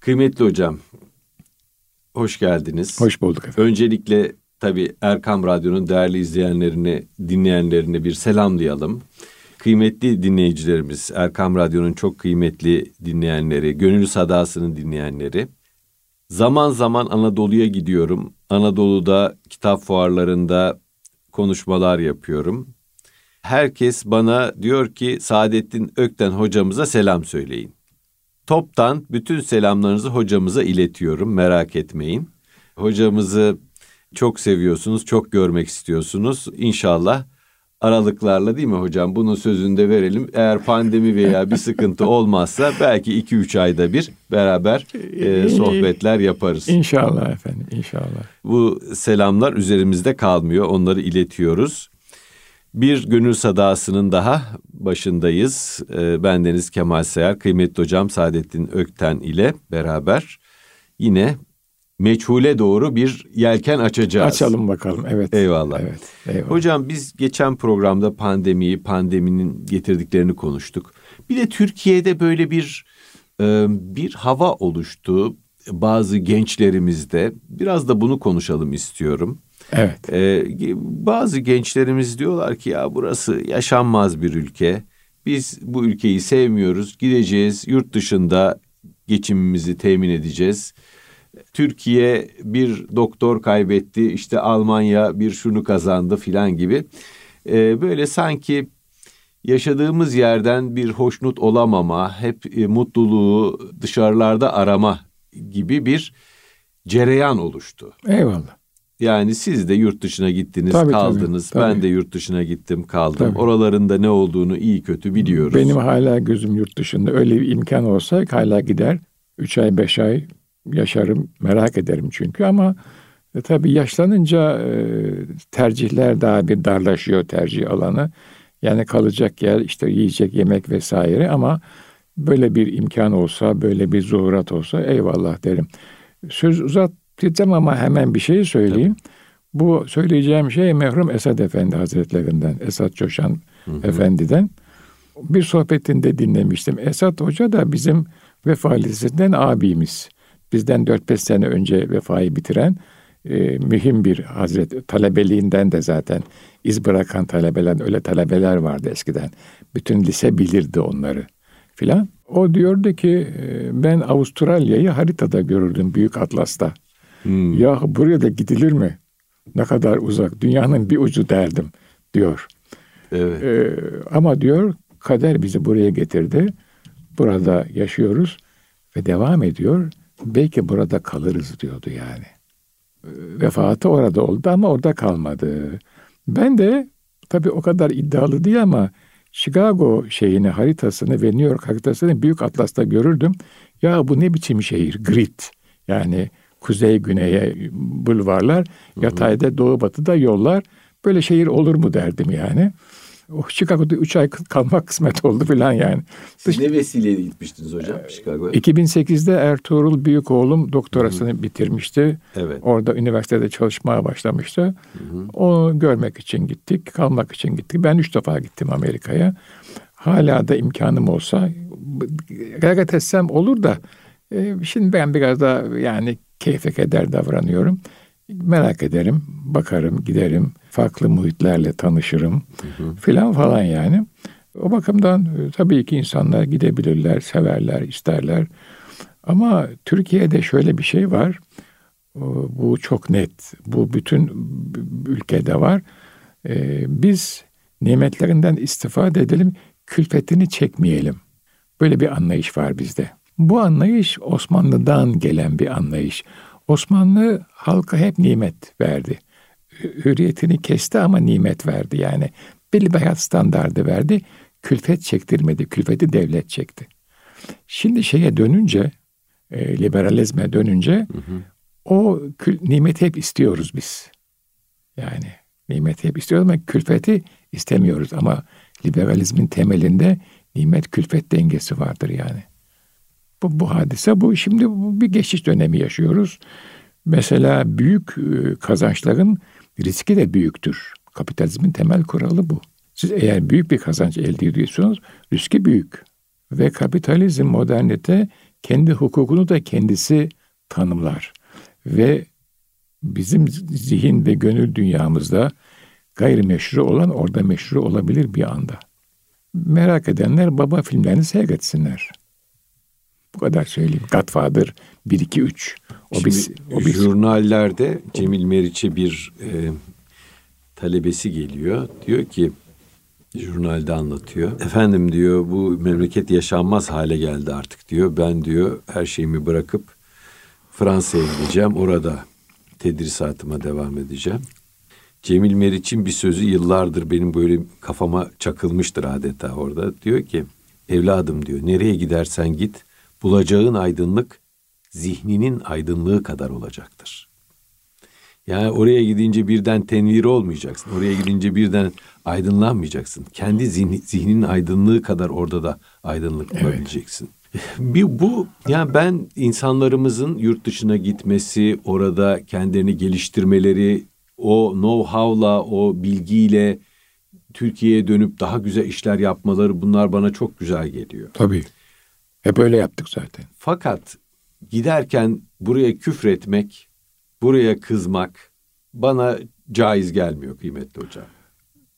Kıymetli hocam, hoş geldiniz. Hoş bulduk efendim. Öncelikle tabii Erkam Radyo'nun değerli izleyenlerini, dinleyenlerini bir selamlayalım. Kıymetli dinleyicilerimiz, Erkam Radyo'nun çok kıymetli dinleyenleri, Gönül Sadası'nın dinleyenleri. Zaman zaman Anadolu'ya gidiyorum. Anadolu'da kitap fuarlarında konuşmalar yapıyorum. Herkes bana diyor ki Saadettin Ökten hocamıza selam söyleyin. Toptan bütün selamlarınızı hocamıza iletiyorum merak etmeyin. Hocamızı çok seviyorsunuz, çok görmek istiyorsunuz. İnşallah aralıklarla değil mi hocam? Bunun sözünü de verelim. Eğer pandemi veya bir sıkıntı olmazsa belki iki üç ayda bir beraber e, sohbetler yaparız. İnşallah efendim, inşallah. Bu selamlar üzerimizde kalmıyor. Onları iletiyoruz. Bir gönül sadasının daha başındayız. E, bendeniz Kemal Sayar, kıymetli hocam Saadettin Ökten ile beraber yine meçhule doğru bir yelken açacağız. Açalım bakalım. Evet. Eyvallah. Evet. Eyvallah. Hocam biz geçen programda pandemiyi, pandeminin getirdiklerini konuştuk. Bir de Türkiye'de böyle bir e, bir hava oluştu bazı gençlerimizde. Biraz da bunu konuşalım istiyorum. Evet. E, bazı gençlerimiz diyorlar ki ya burası yaşanmaz bir ülke. Biz bu ülkeyi sevmiyoruz. Gideceğiz yurt dışında geçimimizi temin edeceğiz. Türkiye bir doktor kaybetti, işte Almanya bir şunu kazandı filan gibi. Ee, böyle sanki yaşadığımız yerden bir hoşnut olamama, hep e, mutluluğu dışarılarda arama gibi bir cereyan oluştu. Eyvallah. Yani siz de yurt dışına gittiniz, Tabii, kaldınız. tabii, tabii. Ben de yurt dışına gittim, kaldım. Tabii. Oralarında ne olduğunu iyi kötü biliyoruz. Benim hala gözüm yurt dışında. Öyle bir imkan olsa hala gider. Üç ay, beş ay yaşarım. Merak ederim çünkü ama e, tabii yaşlanınca e, tercihler daha bir darlaşıyor tercih alanı. Yani kalacak yer, işte yiyecek yemek vesaire ama böyle bir imkan olsa, böyle bir zuhurat olsa eyvallah derim. Söz uzatacağım ama hemen bir şey söyleyeyim. Bu söyleyeceğim şey merhum Esad Efendi Hazretlerinden, Esad Coşan Efendi'den. Bir sohbetinde dinlemiştim. Esad Hoca da bizim Vefa Lisesi'nden abimiz. Bizden 4-5 sene önce vefayı bitiren e, mühim bir hazret. Talebeliğinden de zaten iz bırakan talebeler, öyle talebeler vardı eskiden. Bütün lise bilirdi onları filan. O diyordu ki e, ben Avustralya'yı haritada görürdüm Büyük Atlas'ta. Hmm. Ya buraya da gidilir mi? Ne kadar uzak. Dünyanın bir ucu derdim diyor. Evet. Ee, ama diyor kader bizi buraya getirdi. Burada yaşıyoruz ve devam ediyor. Belki burada kalırız diyordu yani. Ee, Vefatı orada oldu ama orada kalmadı. Ben de tabii o kadar iddialı değil ama Chicago şeyini haritasını ve New York haritasını büyük atlasta görürdüm. Ya bu ne biçim şehir? Grid. Yani kuzey güneye bulvarlar, yatayda doğu batıda yollar. Böyle şehir olur mu derdim yani. Oh, Chicago'da 3 ay kalmak kısmet oldu falan yani. Siz ne vesileyle gitmiştiniz hocam Ee, Chicago'ya? 2008'de Ertuğrul büyük oğlum doktorasını bitirmişti. Evet. Orada üniversitede çalışmaya başlamıştı. Onu görmek için gittik, kalmak için gittik. Ben üç defa gittim Amerika'ya. Hala da imkanım olsa gayret etsem olur da e, şimdi ben biraz da yani keyfe keder davranıyorum. Merak ederim, bakarım, giderim, farklı muhitlerle tanışırım filan falan yani. O bakımdan e, tabii ki insanlar gidebilirler, severler, isterler. Ama Türkiye'de şöyle bir şey var. Bu çok net. Bu bütün ülkede var. Ee, biz nimetlerinden istifade edelim, külfetini çekmeyelim. Böyle bir anlayış var bizde. Bu anlayış Osmanlı'dan gelen bir anlayış. Osmanlı halka hep nimet verdi. Hü- Hürriyetini kesti ama nimet verdi yani. Belli bir hayat standardı verdi. Külfet çektirmedi. Külfeti devlet çekti. Şimdi şeye dönünce, e, liberalizme dönünce o kül, nimeti hep istiyoruz biz. Yani nimeti hep istiyoruz ama külfeti istemiyoruz. Ama liberalizmin temelinde nimet külfet dengesi vardır yani. Bu, bu hadise bu. Şimdi bir geçiş dönemi yaşıyoruz. Mesela büyük e, kazançların riski de büyüktür. Kapitalizmin temel kuralı bu. Siz eğer büyük bir kazanç elde ediyorsunuz, riski büyük. Ve kapitalizm, modernite kendi hukukunu da kendisi tanımlar. Ve bizim zihin ve gönül dünyamızda gayrimeşru olan orada meşru olabilir bir anda. Merak edenler baba filmlerini seyretsinler. Bu kadar söyleyeyim. Godfather 1 2 3. O Şimdi, biz o biz jurnallerde Cemil Meriç'e bir e, talebesi geliyor. Diyor ki jurnalde anlatıyor. Efendim diyor bu memleket yaşanmaz hale geldi artık diyor. Ben diyor her şeyimi bırakıp Fransa'ya gideceğim. Orada tedrisatıma devam edeceğim. Cemil Meriç'in bir sözü yıllardır benim böyle kafama çakılmıştır adeta orada. Diyor ki evladım diyor nereye gidersen git bulacağın aydınlık zihninin aydınlığı kadar olacaktır. Yani oraya gidince birden tenvir olmayacaksın. Oraya gidince birden aydınlanmayacaksın. Kendi zihni, zihninin aydınlığı kadar orada da aydınlık evet. bulabileceksin. Bir bu yani ben insanlarımızın yurt dışına gitmesi, orada kendilerini geliştirmeleri, o know-how'la, o bilgiyle Türkiye'ye dönüp daha güzel işler yapmaları bunlar bana çok güzel geliyor. Tabii. Hep öyle yaptık zaten. Fakat giderken buraya küfretmek, buraya kızmak bana caiz gelmiyor kıymetli hocam.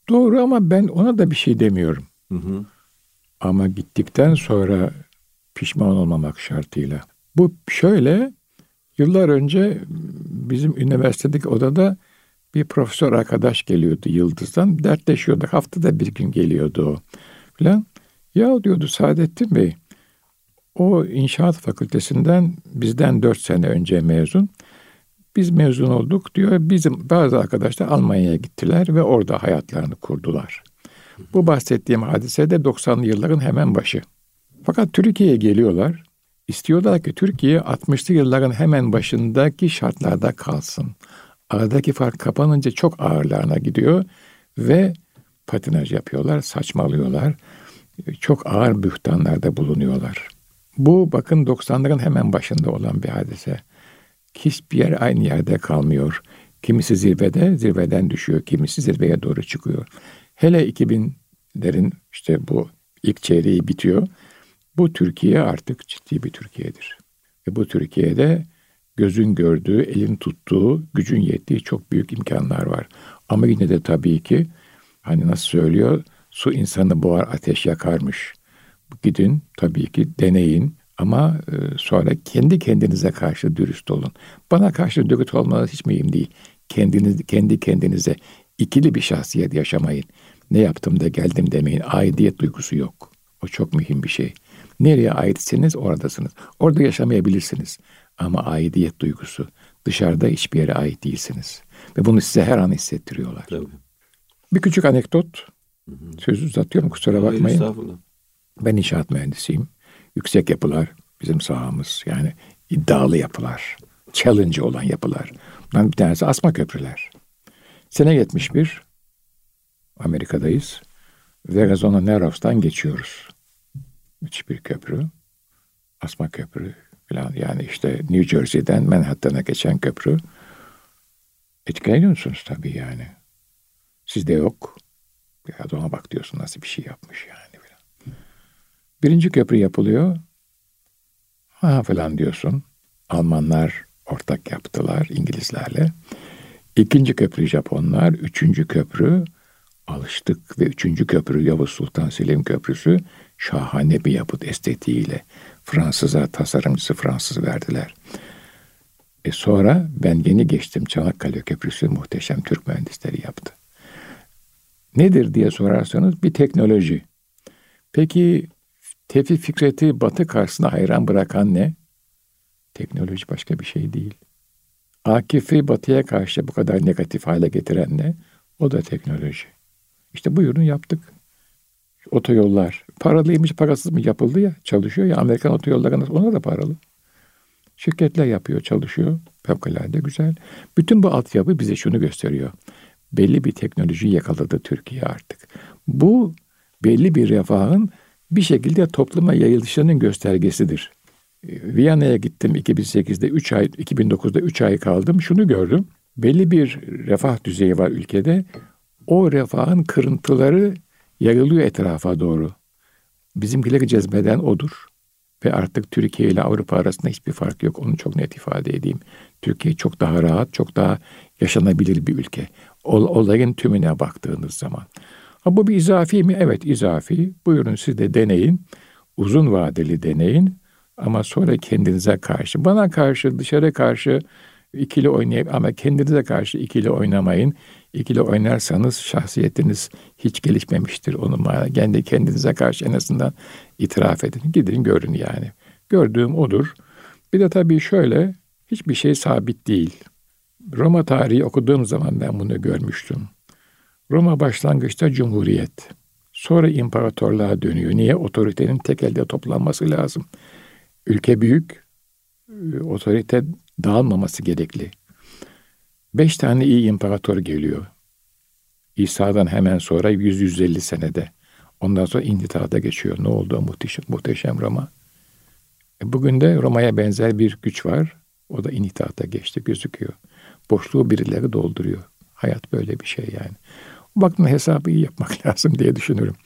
Doğru ama ben ona da bir şey demiyorum. Hı hı. Ama gittikten sonra pişman olmamak şartıyla. Bu şöyle, yıllar önce bizim üniversitedeki odada bir profesör arkadaş geliyordu Yıldız'dan. Dertleşiyorduk. Haftada bir gün geliyordu o falan. Ya diyordu Saadettin Bey, o inşaat fakültesinden bizden dört sene önce mezun. Biz mezun olduk diyor. Bizim bazı arkadaşlar Almanya'ya gittiler ve orada hayatlarını kurdular. Bu bahsettiğim hadise de 90'lı yılların hemen başı. Fakat Türkiye'ye geliyorlar. İstiyorlar ki Türkiye 60'lı yılların hemen başındaki şartlarda kalsın. Aradaki fark kapanınca çok ağırlarına gidiyor ve patinaj yapıyorlar, saçmalıyorlar. Çok ağır bühtanlarda bulunuyorlar. Bu bakın 90'ların hemen başında olan bir hadise. Hiçbir yer aynı yerde kalmıyor. Kimisi zirvede, zirveden düşüyor. Kimisi zirveye doğru çıkıyor. Hele 2000'lerin işte bu ilk çeyreği bitiyor. Bu Türkiye artık ciddi bir Türkiye'dir. Ve bu Türkiye'de gözün gördüğü, elin tuttuğu, gücün yettiği çok büyük imkanlar var. Ama yine de tabii ki hani nasıl söylüyor, su insanı boğar, ateş yakarmış. Gidin tabii ki deneyin ama e, sonra kendi kendinize karşı dürüst olun. Bana karşı dürüst olmanız hiç mühim değil. Kendiniz, kendi kendinize ikili bir şahsiyet yaşamayın. Ne yaptım da geldim demeyin. Aidiyet duygusu yok. O çok mühim bir şey. Nereye aitseniz oradasınız. Orada yaşamayabilirsiniz. Ama aidiyet duygusu. Dışarıda hiçbir yere ait değilsiniz. Ve bunu size her an hissettiriyorlar. Tabii. Bir küçük anekdot. Sözü uzatıyorum kusura bakmayın. Hayır, ben inşaat mühendisiyim. Yüksek yapılar bizim sahamız. Yani iddialı yapılar. Challenge olan yapılar. Bundan bir tanesi asma köprüler. Sene 71 Amerika'dayız. Verazona Narrows'tan geçiyoruz. Müthiş bir köprü. Asma köprü falan. Yani işte New Jersey'den Manhattan'a geçen köprü. Etkileniyor musunuz tabii yani? Sizde yok. Ya ona bak diyorsun nasıl bir şey yapmış yani. Birinci köprü yapılıyor. Ha falan diyorsun. Almanlar ortak yaptılar İngilizlerle. İkinci köprü Japonlar, üçüncü köprü alıştık ve üçüncü köprü Yavuz Sultan Selim Köprüsü şahane bir yapıt estetiğiyle Fransız'a tasarımcısı Fransız verdiler. E sonra ben yeni geçtim Çanakkale Köprüsü muhteşem Türk mühendisleri yaptı. Nedir diye sorarsanız bir teknoloji. Peki Tevfik Fikret'i batı karşısına hayran bırakan ne? Teknoloji başka bir şey değil. Akif'i batıya karşı bu kadar negatif hale getiren ne? O da teknoloji. İşte bu ürünü yaptık. Otoyollar. Paralıymış parasız mı yapıldı ya. Çalışıyor ya. Amerikan otoyolları ona da paralı. Şirketler yapıyor, çalışıyor. Fevkalade güzel. Bütün bu altyapı bize şunu gösteriyor. Belli bir teknoloji yakaladı Türkiye artık. Bu belli bir refahın bir şekilde topluma yayılışının göstergesidir. Ee, Viyana'ya gittim 2008'de 3 ay, 2009'da 3 ay kaldım. Şunu gördüm. Belli bir refah düzeyi var ülkede. O refahın kırıntıları yayılıyor etrafa doğru. Bizimkileri cezbeden odur. Ve artık Türkiye ile Avrupa arasında hiçbir fark yok. Onu çok net ifade edeyim. Türkiye çok daha rahat, çok daha yaşanabilir bir ülke. Ol, olayın tümüne baktığınız zaman. Ha bu bir izafi mi? Evet izafi. Buyurun siz de deneyin. Uzun vadeli deneyin. Ama sonra kendinize karşı, bana karşı, dışarı karşı ikili oynayıp ama kendinize karşı ikili oynamayın. İkili oynarsanız şahsiyetiniz hiç gelişmemiştir onun manada. Kendi kendinize karşı en azından itiraf edin. Gidin görün yani. Gördüğüm odur. Bir de tabii şöyle hiçbir şey sabit değil. Roma tarihi okuduğum zaman ben bunu görmüştüm. Roma başlangıçta cumhuriyet. Sonra imparatorluğa dönüyor. Niye? Otoritenin tek elde toplanması lazım. Ülke büyük, otorite dağılmaması gerekli. Beş tane iyi imparator geliyor. İsa'dan hemen sonra 100-150 senede. Ondan sonra intihada geçiyor. Ne oldu muhteşem, muhteşem Roma? E bugün de Roma'ya benzer bir güç var. O da intihata geçti gözüküyor. Boşluğu birileri dolduruyor. Hayat böyle bir şey yani. Bakımdan hesabı iyi yapmak lazım diye düşünüyorum.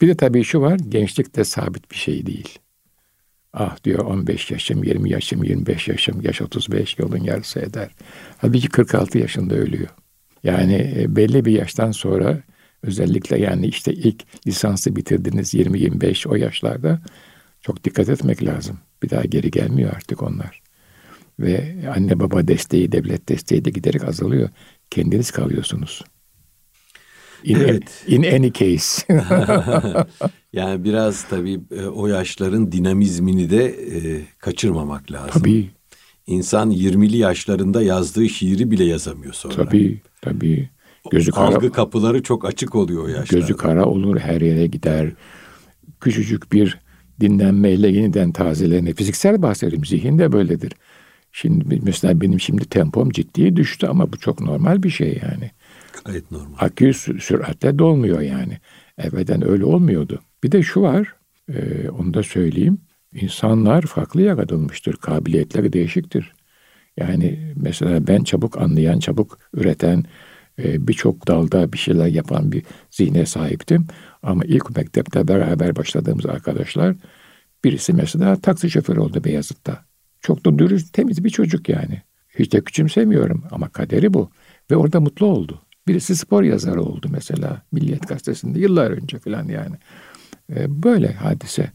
Bir de tabii şu var, gençlik de sabit bir şey değil. Ah diyor 15 yaşım, 20 yaşım, 25 yaşım, yaş 35 yolun yarısı eder. Halbuki 46 yaşında ölüyor. Yani e, belli bir yaştan sonra özellikle yani işte ilk lisansı bitirdiniz 20-25 o yaşlarda çok dikkat etmek lazım. Bir daha geri gelmiyor artık onlar. Ve anne baba desteği, devlet desteği de giderek azalıyor. Kendiniz kalıyorsunuz. In, evet. in any case. yani biraz tabii e, o yaşların dinamizmini de e, kaçırmamak lazım. Tabii. İnsan 20'li yaşlarında yazdığı şiiri bile yazamıyor sonra. Tabii, tabii. Gözü kara, Algı kapıları çok açık oluyor o yaşlarda. Gözü kara olur, her yere gider. Küçücük bir dinlenmeyle yeniden tazelenir. Fiziksel bahsediyorum, zihin de böyledir. Şimdi mesela benim şimdi tempom ciddi düştü ama bu çok normal bir şey yani. Gayet normal. Akü süratle dolmuyor yani. Evveden öyle olmuyordu. Bir de şu var, e, onu da söyleyeyim. İnsanlar farklı yaratılmıştır. Kabiliyetleri değişiktir. Yani mesela ben çabuk anlayan, çabuk üreten, e, birçok dalda bir şeyler yapan bir zihne sahiptim. Ama ilk mektepte beraber başladığımız arkadaşlar birisi mesela taksi şoförü oldu Beyazıt'ta. Çok da dürüst, temiz bir çocuk yani. Hiç de küçümsemiyorum ama kaderi bu. Ve orada mutlu oldu. Birisi spor yazarı oldu mesela Milliyet Gazetesi'nde yıllar önce falan yani. E, böyle hadise.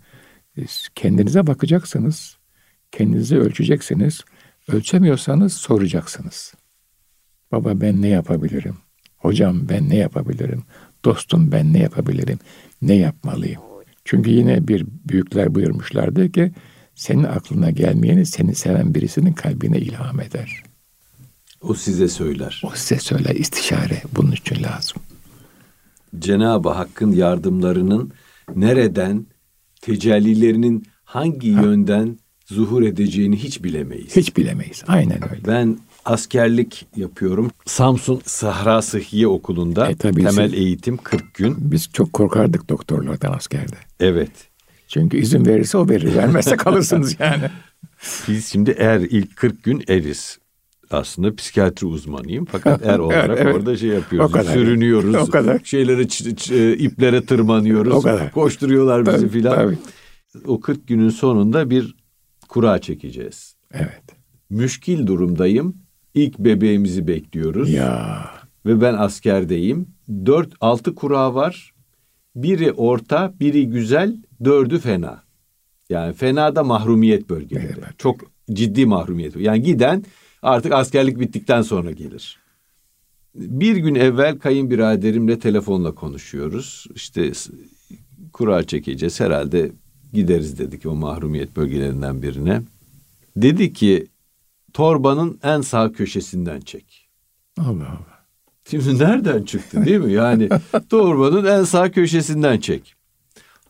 E, kendinize bakacaksınız. Kendinizi ölçeceksiniz. Ölçemiyorsanız soracaksınız. Baba ben ne yapabilirim? Hocam ben ne yapabilirim? Dostum ben ne yapabilirim? Ne yapmalıyım? Çünkü yine bir büyükler buyurmuşlardı ki senin aklına gelmeyeni seni seven birisinin kalbine ilham eder. O size söyler. O size söyler istişare bunun için lazım. Cenab-ı Hakk'ın yardımlarının nereden, tecellilerinin hangi ha. yönden zuhur edeceğini hiç bilemeyiz. Hiç bilemeyiz. Aynen öyle. Ben askerlik yapıyorum. Samsun Sahra Sıhhiye Okulu'nda e, tabii temel siz, eğitim 40 gün. Biz çok korkardık doktorlardan askerde. Evet. Çünkü izin verirse o verir. Vermezse kalırsınız yani. Biz şimdi eğer ilk 40 gün eriz aslında psikiyatri uzmanıyım fakat er olarak evet, orada şey yapıyoruz. O kadar. Sürünüyoruz. O kadar. Şeylere e, iplere tırmanıyoruz. O kadar. Koşturuyorlar bizi tabii, filan. Tabii. O 40 günün sonunda bir kura çekeceğiz. Evet. Müşkil durumdayım. İlk bebeğimizi bekliyoruz. Ya. Ve ben askerdeyim. Dört, altı kura var. Biri orta, biri güzel, dördü fena. Yani fena da mahrumiyet bölgeleri. Evet. Çok ciddi mahrumiyet. Yani giden artık askerlik bittikten sonra gelir. Bir gün evvel kayınbiraderimle telefonla konuşuyoruz. İşte kura çekeceğiz herhalde gideriz dedik o mahrumiyet bölgelerinden birine. Dedi ki torbanın en sağ köşesinden çek. Allah Allah. Şimdi nereden çıktı değil mi? Yani torbanın en sağ köşesinden çek.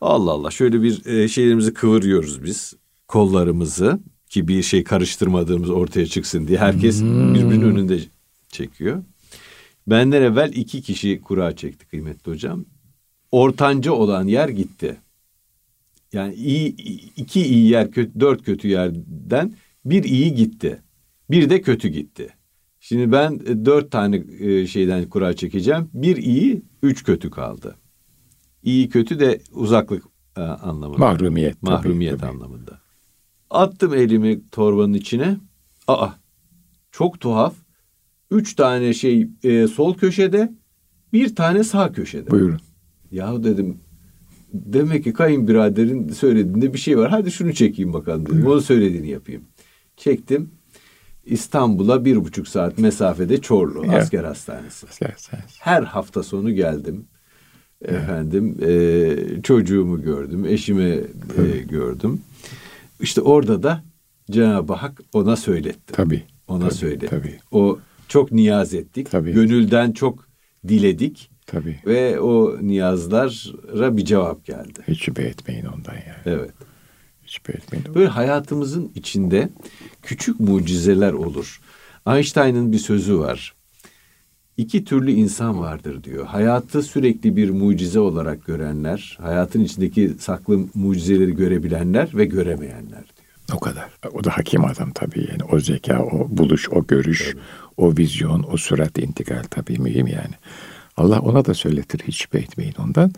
Allah Allah şöyle bir e, şeylerimizi kıvırıyoruz biz. Kollarımızı ki bir şey karıştırmadığımız ortaya çıksın diye herkes hmm. birbirinin önünde çekiyor. Benden evvel iki kişi kura çekti kıymetli hocam. Ortanca olan yer gitti. Yani iyi iki iyi yer kötü, dört kötü yerden bir iyi gitti. Bir de kötü gitti. Şimdi ben e, dört tane e, şeyden kura çekeceğim. Bir iyi, üç kötü kaldı. İyi kötü de uzaklık e, anlamında. Mahrumiyet. Mahrumiyet tabii, tabii. Attım elimi torbanın içine. Aa çok tuhaf. Üç tane şey e, sol köşede bir tane sağ köşede. Buyurun. Ya dedim demek ki kayınbiraderin söylediğinde bir şey var. Hadi şunu çekeyim bakalım dedim. Onun söylediğini yapayım. Çektim. İstanbul'a bir buçuk saat mesafede Çorlu Ya. asker hastanesi. İsterseniz. Her hafta sonu geldim. Efendim e, çocuğumu gördüm, eşimi e, gördüm. İşte orada da Cenab-ı Hak ona söyletti. Tabii. Ona tabii, söyledi. Tabii. O çok niyaz ettik. Tabii. Gönülden çok diledik Tabii. ve o niyazlara bir cevap geldi. Hiç şüphe etmeyin ondan yani. Evet. Hiç şüphe etmeyin. Böyle hayatımızın içinde küçük mucizeler olur. Einstein'ın bir sözü var. İki türlü insan vardır diyor. Hayatı sürekli bir mucize olarak görenler, hayatın içindeki saklı mucizeleri görebilenler ve göremeyenler diyor. O kadar. O da hakim adam tabii yani. O zeka, o buluş, o görüş, o vizyon, o sürat intikal tabii mühim yani. Allah ona da söyletir hiç şüphe etmeyin ondan.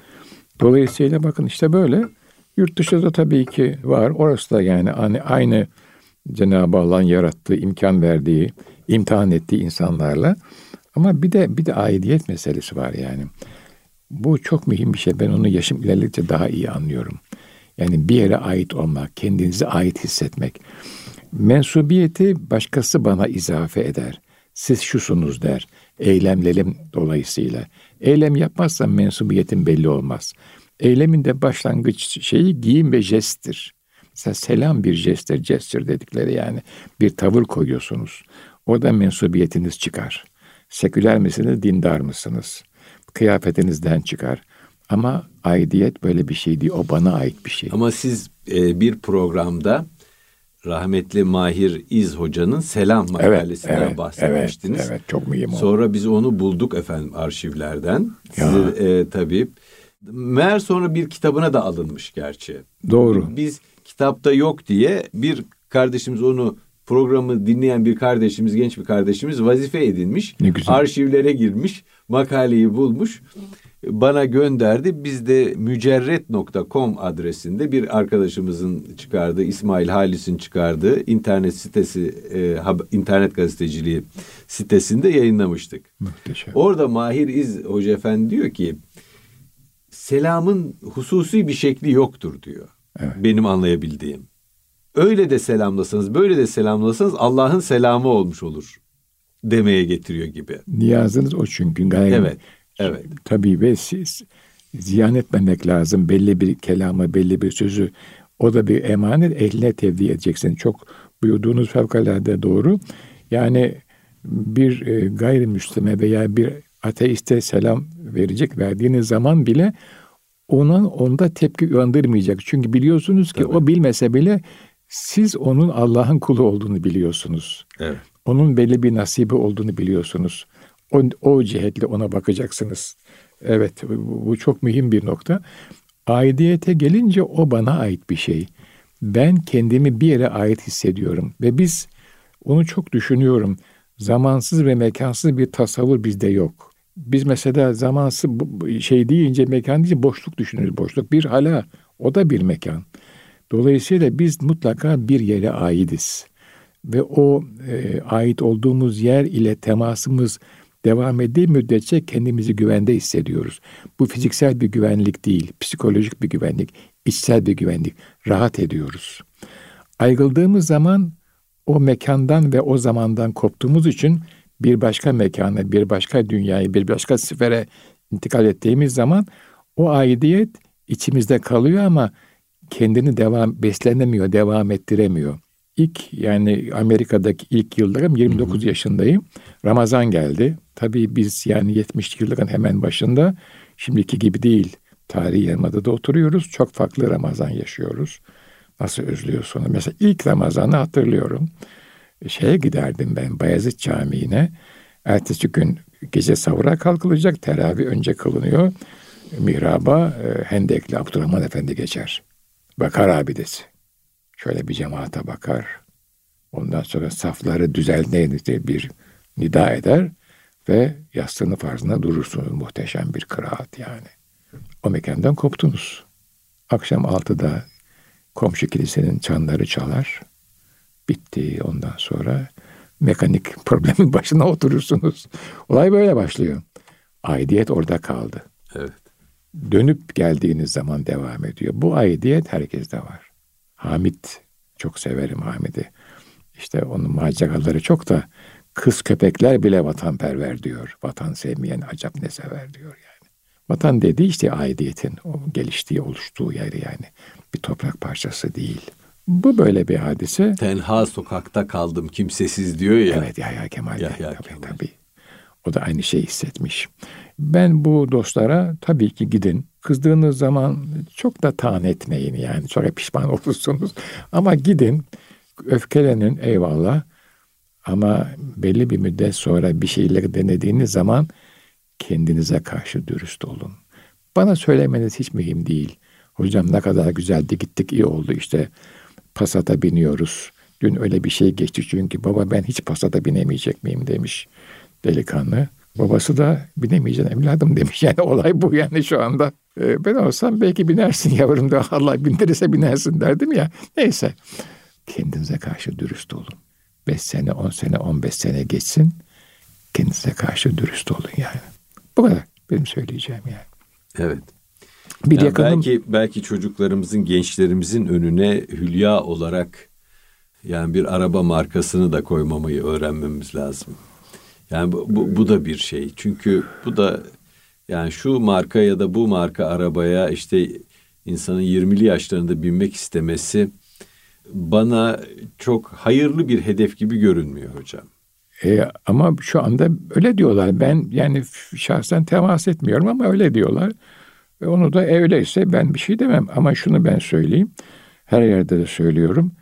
Dolayısıyla bakın işte böyle. Yurt dışı da tabii ki var. Orası da yani hani aynı Cenab-ı Allah'ın yarattığı, imkan verdiği, imtihan ettiği insanlarla. Ama bir de bir de aidiyet meselesi var yani. Bu çok mühim bir şey. Ben onu yaşım ilerledikçe daha iyi anlıyorum. Yani bir yere ait olmak, kendinizi ait hissetmek. Mensubiyeti başkası bana izafe eder. Siz şusunuz der. Eylemlerim dolayısıyla. Eylem yapmazsam mensubiyetim belli olmaz. Eylemin de başlangıç şeyi giyim ve jesttir. Mesela selam bir jesttir, jesttir dedikleri yani. Bir tavır koyuyorsunuz. Orada mensubiyetiniz çıkar. Seküler misiniz, dindar mısınız? Kıyafetinizden çıkar. Ama aidiyet böyle bir şey değil. O bana ait bir şey. Ama siz e, bir programda rahmetli Mahir İz Hoca'nın selam makalesinden evet, bahsetmiştiniz. Evet, evet, çok mühim o. Sonra biz onu bulduk efendim arşivlerden. Ya. Size e, tabii. Meğer sonra bir kitabına da alınmış gerçi. Doğru. Biz kitapta yok diye bir kardeşimiz onu programı dinleyen bir kardeşimiz, genç bir kardeşimiz vazife edinmiş. Ne güzel. Arşivlere girmiş, makaleyi bulmuş. Bana gönderdi. Biz de mücerret.com adresinde bir arkadaşımızın çıkardığı, İsmail Halis'in çıkardığı internet sitesi, e, internet gazeteciliği sitesinde yayınlamıştık. Muhteşem. Orada Mahir İz Hoca Efendi diyor ki selamın hususi bir şekli yoktur diyor. Evet. Benim anlayabildiğim. Öyle de selamlasanız, böyle de selamlasanız Allah'ın selamı olmuş olur demeye getiriyor gibi. Niyazınız o çünkü. Gayet, Evet, evet. Tabii ve siz ziyan etmemek lazım. Belli bir kelamı, belli bir sözü. O da bir emanet ehline tevdi edeceksin. Çok buyurduğunuz fevkalade doğru. Yani bir e, gayrimüslime veya bir ateiste selam verecek verdiğiniz zaman bile onun onda tepki uyandırmayacak. Çünkü biliyorsunuz ki o bilmese bile siz onun Allah'ın kulu olduğunu biliyorsunuz. Evet. Onun belli bir nasibi olduğunu biliyorsunuz. O, o cihetle ona bakacaksınız. Evet bu, çok mühim bir nokta. Aidiyete gelince o bana ait bir şey. Ben kendimi bir yere ait hissediyorum ve biz onu çok düşünüyorum. Zamansız ve mekansız bir tasavvur bizde yok. Biz mesela zamansız şey deyince mekan deyince boşluk düşünürüz. Boşluk bir hala o da bir mekan. Dolayısıyla biz mutlaka bir yere aitiz. Ve o e, ait olduğumuz yer ile temasımız devam ettiği müddetçe kendimizi güvende hissediyoruz. Bu fiziksel bir güvenlik değil, psikolojik bir güvenlik, içsel bir güvenlik. Rahat ediyoruz. Ayrıldığımız zaman o mekandan ve o zamandan koptuğumuz için bir başka mekana, bir başka dünyaya, bir başka sfere intikal ettiğimiz zaman o aidiyet içimizde kalıyor ama kendini devam beslenemiyor, devam ettiremiyor. İlk yani Amerika'daki ilk yıllarım 29 yaşındayım. Ramazan geldi. Tabii biz yani 70 yılların hemen başında şimdiki gibi değil. Tarihi Yarımada'da oturuyoruz. Çok farklı Ramazan yaşıyoruz. Nasıl özlüyorsun? Mesela ilk Ramazan'ı hatırlıyorum. Şeye giderdim ben Bayezid Camii'ne. Ertesi gün gece savura kalkılacak. Teravih önce kılınıyor. Mihraba e, Hendekli Abdurrahman Efendi geçer. Bakar abidesi. Şöyle bir cemaate bakar. Ondan sonra safları düzenleyin diye bir nida eder ve yastığını farzına durursunuz. Muhteşem bir kıraat yani. O mekandan koptunuz. Akşam altıda Komşu kilisenin çanları çalar. Bitti ondan sonra mekanik problemin başına oturursunuz. Olay böyle başlıyor. Aidiyet orada kaldı. Evet. Dönüp geldiğiniz zaman devam ediyor. Bu aidiyet herkeste var. Hamit, çok severim Hamit'i. İşte onun maceraları çok da kız köpekler bile vatanperver diyor. Vatan sevmeyen acap ne sever diyor yani. Vatan dediği işte aidiyetin o geliştiği, oluştuğu yeri yani. Bir toprak parçası değil. Bu böyle bir hadise. Tenha sokakta kaldım kimsesiz diyor ya. Evet Yahya Kemal. Yahya tabii, Kemal. tabii. O da aynı şeyi hissetmiş. Ben bu dostlara tabii ki gidin. Kızdığınız zaman çok da taan etmeyin yani. Sonra pişman olursunuz. Ama gidin, öfkelenin eyvallah. Ama belli bir müddet sonra bir şeyleri denediğiniz zaman kendinize karşı dürüst olun. Bana söylemeniz hiç mühim değil. Hocam ne kadar güzeldi gittik iyi oldu işte Passat'a biniyoruz. Dün öyle bir şey geçti çünkü baba ben hiç Passat'a binemeyecek miyim demiş delikanlı. Babası da binemeyeceksin evladım demiş. Yani olay bu yani şu anda. Ee, ben olsam belki binersin yavrum da Allah bindirirse binersin derdim ya. Neyse kendinize karşı dürüst olun. 5 sene, 10 sene, 15 sene geçsin. Kendinize karşı dürüst olun yani. Bu kadar benim söyleyeceğim yani. Evet. Bir Yani yakınım belki belki çocuklarımızın, gençlerimizin önüne hülya olarak yani bir araba markasını da koymamayı öğrenmemiz lazım. Yani bu, bu, bu da bir şey. Çünkü bu da yani şu marka ya da bu marka arabaya işte insanın 20'li yaşlarında binmek istemesi bana çok hayırlı bir hedef gibi görünmüyor hocam. E, ama şu anda öyle diyorlar. Ben yani şahsen temas etmiyorum ama öyle diyorlar. E, onu da e, öyleyse ben bir şey demem. Ama şunu ben söyleyeyim. Her yerde de söylüyorum.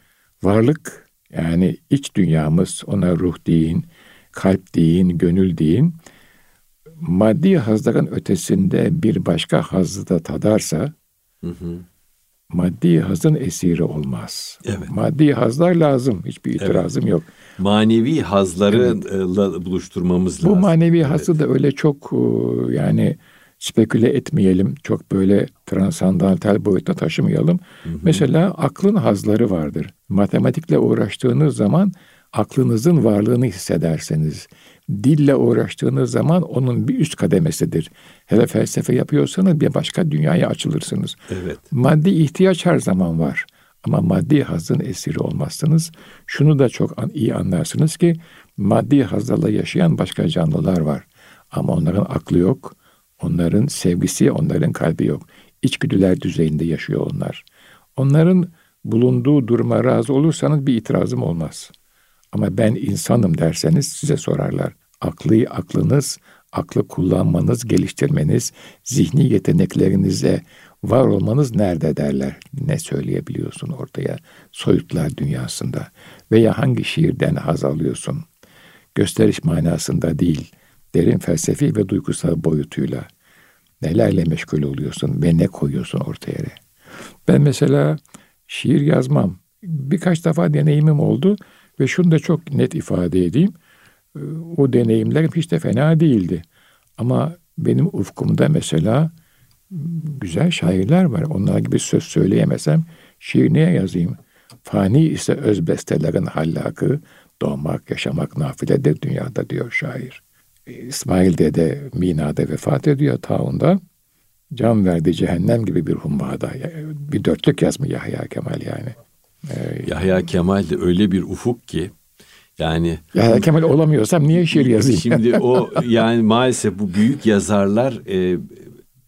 Varlık yani iç dünyamız ona ruh deyin, kalp deyin, gönül deyin. Maddi hazların ötesinde bir başka hazzı da tadarsa Hı hı. maddi hazın esiri olmaz. Evet. Maddi hazlar lazım. Hiçbir itirazım yok. Manevi hazlarla buluşturmamız Bu lazım. manevi Evet. hası da öyle çok e, yani speküle etmeyelim. Çok böyle transandantal boyuta taşımayalım. Mesela aklın hazları vardır. Matematikle uğraştığınız zaman aklınızın varlığını hissederseniz. Dille uğraştığınız zaman onun bir üst kademesidir. Hele felsefe yapıyorsanız bir başka dünyaya açılırsınız. Evet. Maddi ihtiyaç her zaman var. Ama maddi hazın esiri olmazsınız. Şunu da çok iyi anlarsınız ki maddi hazlarla yaşayan başka canlılar var. Ama onların aklı yok. Onların sevgisi, onların kalbi yok. İçgüdüler düzeyinde yaşıyor onlar. Onların bulunduğu duruma razı olursanız bir itirazım olmaz. Ama ben insanım derseniz size sorarlar. Aklı, aklınız, aklı kullanmanız, geliştirmeniz, zihni yeteneklerinize var olmanız nerede derler. Ne söyleyebiliyorsun ortaya soyutlar dünyasında veya hangi şiirden haz alıyorsun. Gösteriş manasında değil, derin felsefi ve duygusal boyutuyla nelerle meşgul oluyorsun ve ne koyuyorsun ortaya. Ben mesela şiir yazmam. Birkaç defa deneyimim oldu ve şunu da çok net ifade edeyim. Ee, O deneyimlerim hiç de fena değildi. Ama benim ufkumda mesela güzel şairler var. Onlar gibi söz söyleyemesem şiir neye yazayım? Fani ise öz bestelerin hallakı, doğmak, yaşamak nafiledir dünyada diyor şair. Ee, İsmail Dede Mina'da vefat ediyor Taun'da. Can verdi cehennem gibi bir humbada. Bir dörtlük yazmış Yahya Kemal yani. Ee, Yahya Kemal de öyle bir ufuk ki yani Yahya Kemal olamıyorsam niye şiir yazayım? Şimdi o yani maalesef bu büyük yazarlar e,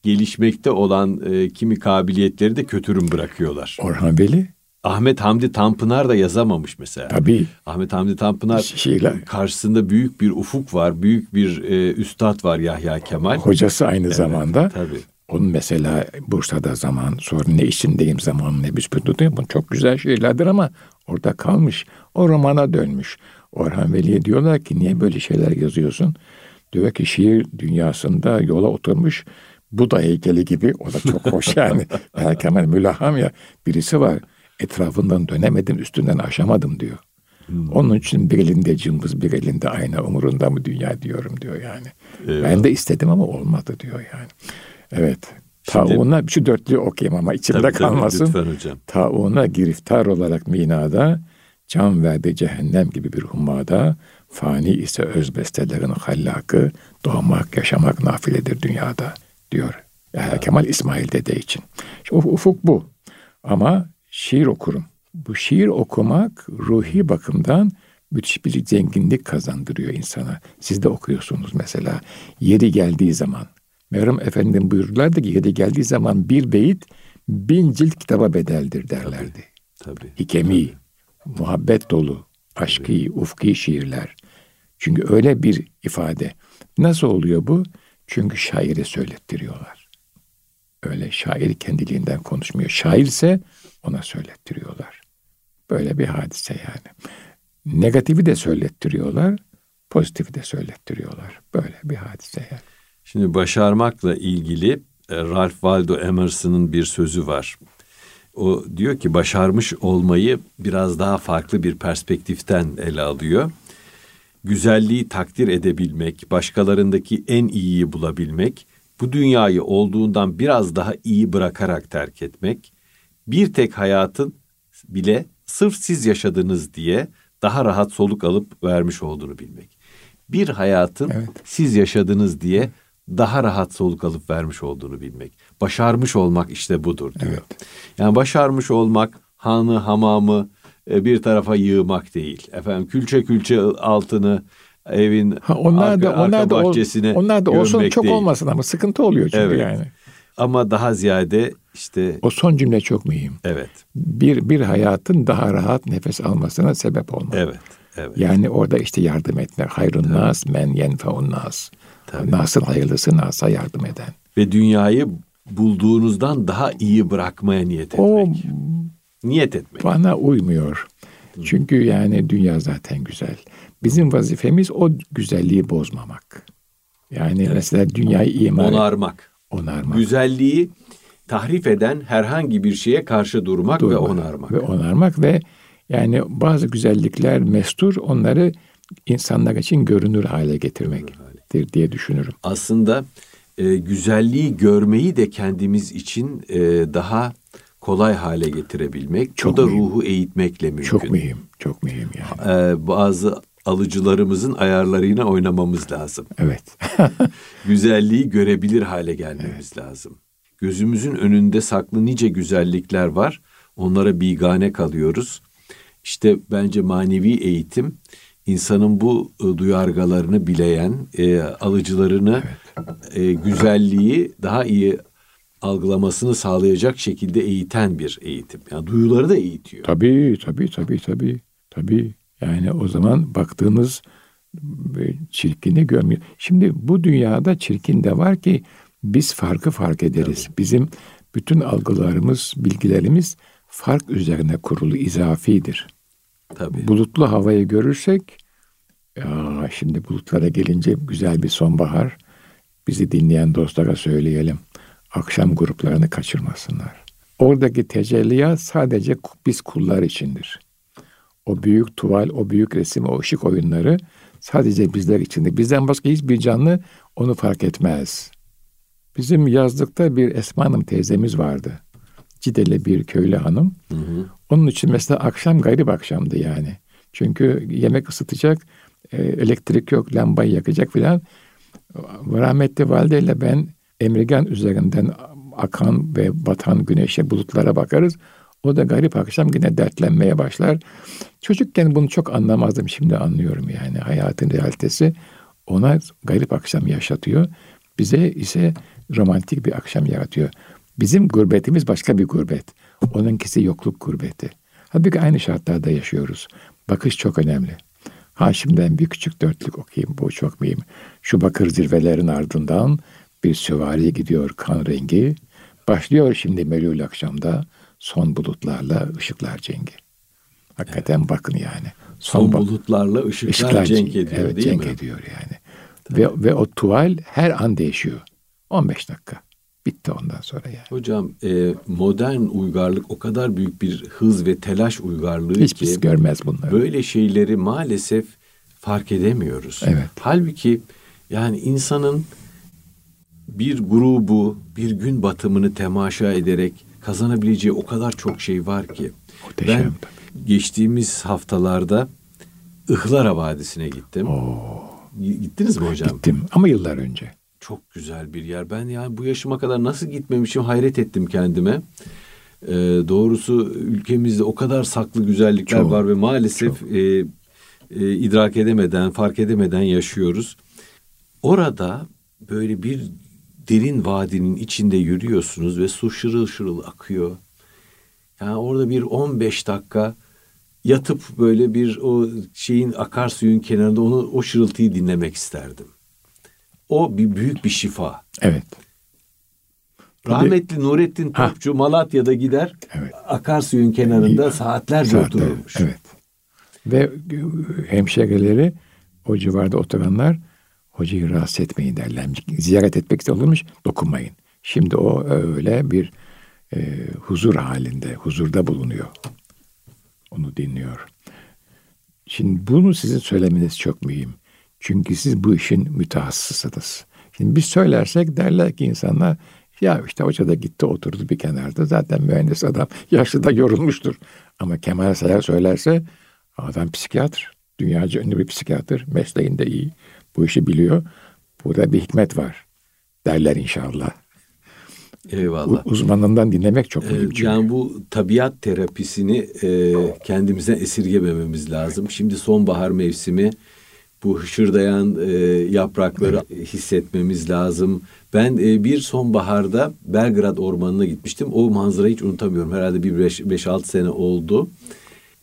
gelişmekte olan e, kimi kabiliyetleri de kötürüm bırakıyorlar. Orhan Veli Ahmet Hamdi Tanpınar da yazamamış mesela. tabii Ahmet Hamdi Tanpınar Şiirler. karşısında büyük bir ufuk var, büyük bir e, üstad var Yahya Kemal. hocası aynı zamanda. Tabii. Onun mesela Bursa'da zaman, sonra ne içindeyim zaman, ne büsbütü bu çok güzel şeylerdir ama orada kalmış. O romana dönmüş. Orhan Veli'ye diyorlar ki niye böyle şeyler yazıyorsun? Diyor ki şiir dünyasında yola oturmuş Buda heykeli gibi. O da çok hoş yani. Yahya Kemal mülaham ya. Birisi var. Etrafından dönemedim, üstünden aşamadım diyor. Onun için bir elinde cımbız, bir elinde ayna umurunda mı dünya diyorum diyor yani. Evet. Ben de istedim ama olmadı diyor yani. Evet. Tauna şu dörtlüğü okuyayım ama içimde tabii, kalmasın. Tabii, lütfen hocam. Tauna giriftar olarak minada, can verdi cehennem gibi bir hummada, fani ise öz bestelerin hallakı, doğmak, yaşamak nafiledir dünyada diyor. Yani Kemal İsmail Dede için. Şimdi ufuk bu. Ama şiir okurum. Bu şiir okumak ruhi bakımdan müthiş bir zenginlik kazandırıyor insana. Siz de okuyorsunuz mesela. Yeri geldiği zaman. Meryem Efendim buyurdulardı ki yeri geldiği zaman bir beyit bin cilt kitaba bedeldir derlerdi. Tabii. tabii. Hikemi, tabii. muhabbet dolu, aşkı, tabii. ufki şiirler. Çünkü öyle bir ifade. Nasıl oluyor bu? Çünkü şairi söylettiriyorlar. Öyle şair kendiliğinden konuşmuyor. Şair ise ona söylettiriyorlar. Böyle bir hadise yani. Negatifi de söylettiriyorlar, pozitifi de söylettiriyorlar. Böyle bir hadise yani. Şimdi başarmakla ilgili e, Ralph Waldo Emerson'ın bir sözü var. O diyor ki başarmış olmayı biraz daha farklı bir perspektiften ele alıyor. Güzelliği takdir edebilmek, başkalarındaki en iyiyi bulabilmek, bu dünyayı olduğundan biraz daha iyi bırakarak terk etmek, bir tek hayatın bile sırf siz yaşadınız diye daha rahat soluk alıp vermiş olduğunu bilmek. Bir hayatın evet. siz yaşadınız diye daha rahat soluk alıp vermiş olduğunu bilmek. Başarmış olmak işte budur diyor. Evet. Yani başarmış olmak hanı hamamı e, bir tarafa yığmak değil. Efendim külçe külçe altını evin ha, onlar arka, da, onlar arka da bahçesine Onlar da olsun çok değil. olmasın ama sıkıntı oluyor çünkü evet. yani. Ama daha ziyade işte o son cümle çok mühim. Evet. Bir bir hayatın daha rahat nefes almasına sebep olmak. Evet. Evet. Yani orada işte yardım etmek. Hayrun nas men yenfeun nas. Nasıl hayırlısı nasa yardım eden. Ve dünyayı bulduğunuzdan daha iyi bırakmaya niyet etmek. O niyet etmek. Bana uymuyor. Hı. Çünkü yani dünya zaten güzel. Bizim vazifemiz o güzelliği bozmamak. Yani evet. mesela dünyayı imar onarmak. Onarmak. Güzelliği tahrif eden herhangi bir şeye karşı durmak, durmak ve onarmak. Ve onarmak ve yani bazı güzellikler mestur onları insanlar için görünür hale getirmektir diye düşünürüm. Aslında e, güzelliği görmeyi de kendimiz için e, daha kolay hale getirebilmek. Çok Bu da mühim. ruhu eğitmekle mümkün. Çok mühim, çok mühim yani. E, bazı alıcılarımızın ayarlarıyla oynamamız lazım. Evet. Güzelliği görebilir hale gelmemiz evet. lazım. Gözümüzün önünde saklı nice güzellikler var. Onlara bigane kalıyoruz. İşte bence manevi eğitim insanın bu e, duyargalarını bileyen, e, alıcılarını evet. e, güzelliği daha iyi algılamasını sağlayacak şekilde eğiten bir eğitim. Yani duyuları da eğitiyor. Tabii, tabii, tabii, tabii. Tabii. Yani o zaman baktığımız çirkini görmüyor. Şimdi bu dünyada çirkin de var ki biz farkı fark ederiz. Tabii. Bizim bütün algılarımız, bilgilerimiz fark üzerine kurulu, izafidir. Tabii. Bulutlu havayı görürsek, ya şimdi bulutlara gelince güzel bir sonbahar, bizi dinleyen dostlara söyleyelim. Akşam gruplarını kaçırmasınlar. Oradaki tecelliyat sadece biz kullar içindir. O büyük tuval, o büyük resim, o ışık oyunları sadece bizler içindir. Bizden başka hiçbir canlı onu fark etmez. Bizim yazlıkta bir Esma Hanım teyzemiz vardı. Cideli bir köylü hanım. Hı hı. Onun için mesela akşam garip akşamdı yani. Çünkü yemek ısıtacak, e, elektrik yok, lambayı yakacak filan. Rahmetli valideyle ben Emirgan üzerinden akan ve batan güneşe, bulutlara bakarız. O da garip akşam yine dertlenmeye başlar. Çocukken bunu çok anlamazdım. Şimdi anlıyorum yani. Hayatın realitesi ona garip akşam yaşatıyor. Bize ise romantik bir akşam yaratıyor. Bizim gurbetimiz başka bir gurbet. Onunkisi yokluk gurbeti. Halbuki aynı şartlarda yaşıyoruz. Bakış çok önemli. Ha şimdiden bir küçük dörtlük okuyayım. Bu çok mühim. Şu bakır zirvelerin ardından bir süvari gidiyor kan rengi. Başlıyor şimdi melul akşamda son bulutlarla ışıklar cengi. Hakikaten evet. bakın yani. Son, son bulutlarla ışıklar, ışıklar cenk ediyor evet, değil cenk mi? ediyor yani. Ve, ve o tuval her an değişiyor. 15 dakika. Bitti ondan sonra yani. Hocam e, modern uygarlık o kadar büyük bir hız ve telaş uygarlığı Hiç ki. Hiç görmez bunları. Böyle şeyleri maalesef fark edemiyoruz. Evet. Halbuki yani insanın bir grubu, bir gün batımını temaşa ederek kazanabileceği o kadar çok şey var ki. Muhteşem ben tabii. geçtiğimiz haftalarda Ihlara Vadisi'ne gittim. Gittiniz mi hocam? Gittim ama yıllar önce. Çok güzel bir yer. Ben yani bu yaşıma kadar nasıl gitmemişim hayret ettim kendime. Ee, doğrusu ülkemizde o kadar saklı güzellikler Çok, var ve maalesef e, e, idrak edemeden, fark edemeden yaşıyoruz. Orada böyle bir derin vadinin içinde yürüyorsunuz ve su şırıl şırıl akıyor. Yani orada bir 15 dakika yatıp böyle bir o şeyin akarsuyun kenarında onu o şırıltıyı dinlemek isterdim. O bir büyük bir şifa. Evet. Rahmetli Nurettin Ha. Topçu Malatya'da gider. Evet. Akarsuyun kenarında saatlerce Saatler, otururmuş. Evet. Ve hemşehrileri o civarda oturanlar hocayı rahatsız etmeyin derler. Ziyaret etmek istiyorlarmış dokunmayın. Şimdi o öyle bir e, huzur halinde, huzurda bulunuyor. Onu dinliyor. Şimdi bunu sizin söylemeniz çok mühim. Çünkü siz bu işin mütehassısınız. Şimdi biz söylersek derler ki insanlar ya işte hoca da gitti oturdu bir kenarda. Zaten mühendis adam yaşlı da yorulmuştur. Ama Kemal Sayar söylerse adam psikiyatr. Dünyaca ünlü bir psikiyatr. Mesleğinde iyi. Bu işi biliyor. Burada bir hikmet var. Derler inşallah. Eyvallah. Uzmanından dinlemek çok Ee, mühim çünkü. yani bu tabiat terapisini e, kendimizden esirgemememiz lazım. Şimdi sonbahar mevsimi bu hışırdayan e, yaprakları hissetmemiz lazım. Ben e, bir sonbaharda Belgrad Ormanı'na gitmiştim. O manzarayı hiç unutamıyorum. Herhalde bir 5-6 sene oldu.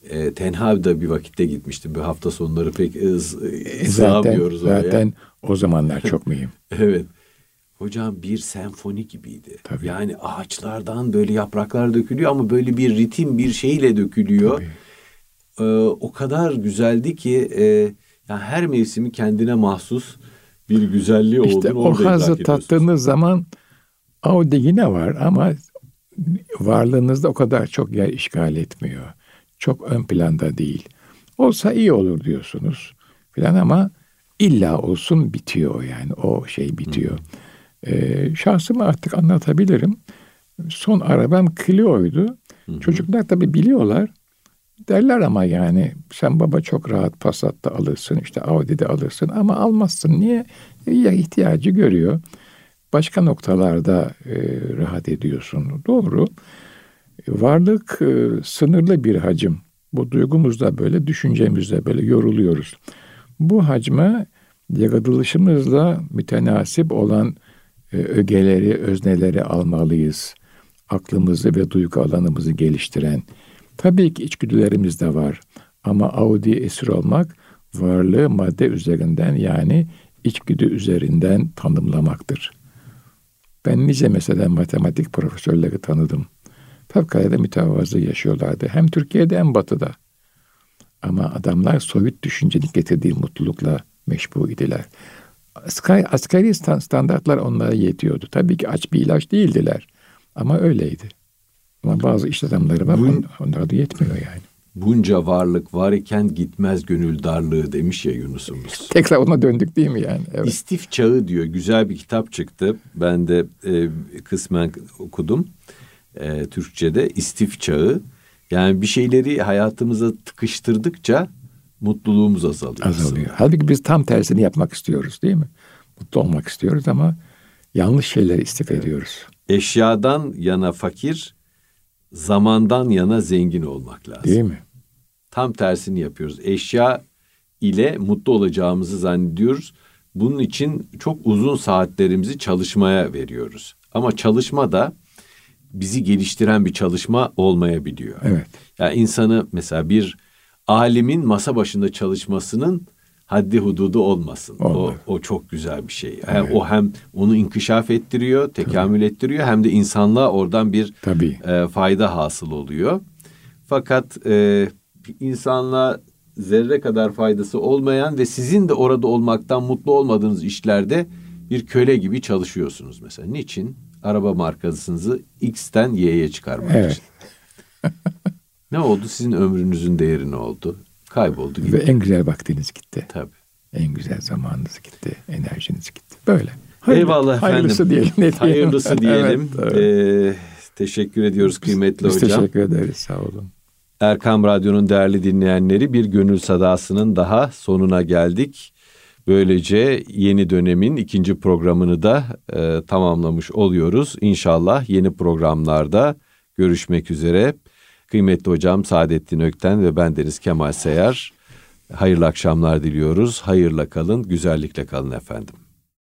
E, tenha da bir vakitte gitmiştim. Bir hafta sonları pek e, z- sığamıyoruz oraya. zaten o zamanlar çok mühim. Evet. Hocam bir senfoni gibiydi. Tabii. Yani ağaçlardan böyle yapraklar dökülüyor ama böyle bir ritim bir şeyle dökülüyor. Tabii. Ee, o kadar güzeldi ki e, yani her mevsimi kendine mahsus bir güzelliği İşte olduğunu o orada idrak hazzı tattığınız zaman Audi yine var ama varlığınızda o kadar çok yer işgal etmiyor. Çok ön planda değil. Olsa iyi olur diyorsunuz filan ama illa olsun bitiyor o yani. O şey bitiyor. Ee, şahsımı artık anlatabilirim. Son arabam Clio'ydu. Çocuklar tabii biliyorlar. Derler ama yani sen baba çok rahat Passat'ta alırsın işte Audi'de alırsın ama almazsın. Niye? Ya ihtiyacı görüyor. Başka noktalarda e, rahat ediyorsun. Doğru. Varlık e, sınırlı bir hacim. Bu duygumuzda böyle, düşüncemizde böyle yoruluyoruz. Bu hacme yaratılışımızla mütenasip olan e, ögeleri, özneleri almalıyız. Aklımızı ve duygu alanımızı geliştiren. Tabii ki içgüdülerimiz de var. Ama Audi esir olmak varlığı madde üzerinden yani içgüdü üzerinden tanımlamaktır. Ben nice mesela matematik profesörleri tanıdım. Fevkalade mütevazı yaşıyorlardı. Hem Türkiye'de hem Batı'da. Ama adamlar Sovyet düşüncenin getirdiği mutlulukla meşbu idiler. Asgari, asgari stand- standartlar onlara yetiyordu. Tabii ki aç bir ilaç değildiler. Ama öyleydi. Ama bazı iş adamları var, Bu- on- onlara da yetmiyor yani. Bunca varlık var iken gitmez gönül darlığı demiş ya Yunus'umuz. Tekrar ona döndük değil mi yani? Evet. İstif Çağı diyor. Güzel bir kitap çıktı. Ben de e, kısmen okudum. E, Türkçe'de İstif Çağı. Yani bir şeyleri hayatımıza tıkıştırdıkça mutluluğumuz azalıyor. azalıyor. Halbuki biz tam tersini yapmak istiyoruz değil mi? Mutlu olmak istiyoruz ama yanlış şeyleri istif ediyoruz. Eşyadan yana fakir, zamandan yana zengin olmak lazım. Değil mi? Tam tersini yapıyoruz. Eşya ile mutlu olacağımızı zannediyoruz. Bunun için çok uzun saatlerimizi çalışmaya veriyoruz. Ama çalışma da bizi geliştiren bir çalışma olmayabiliyor. Evet. Ya insanı mesela bir alimin masa başında çalışmasının haddi hududu olmasın. O, o çok güzel bir şey. Yani O hem onu inkişaf ettiriyor, tekamül ettiriyor hem de insanlığa oradan bir Tabii. e, fayda hasıl oluyor. Fakat e, insanlığa zerre kadar faydası olmayan ve sizin de orada olmaktan mutlu olmadığınız işlerde bir köle gibi çalışıyorsunuz mesela. Niçin? Araba markasınızı X'ten Y'ye çıkarmak Evet. için. Ne oldu? Sizin ömrünüzün değeri ne oldu? Kayboldu gibi. Ve en güzel vaktiniz gitti. Tabii. En güzel zamanınız gitti. Enerjiniz gitti. Böyle. Eyvallah efendim. Hayırlısı diyelim. Ne diyelim? Hayırlısı diyelim. evet, evet. Ee, teşekkür ediyoruz kıymetli Biz hocam. teşekkür ederiz. Sağ olun. Erkam Radyo'nun değerli dinleyenleri bir gönül sadasının daha sonuna geldik. Böylece yeni dönemin ikinci programını da e, tamamlamış oluyoruz. İnşallah yeni programlarda görüşmek üzere. Kıymetli hocam Saadettin Ökten ve ben Deniz Kemal Seyar. Hayırlı akşamlar diliyoruz. Hayırla kalın, güzellikle kalın efendim.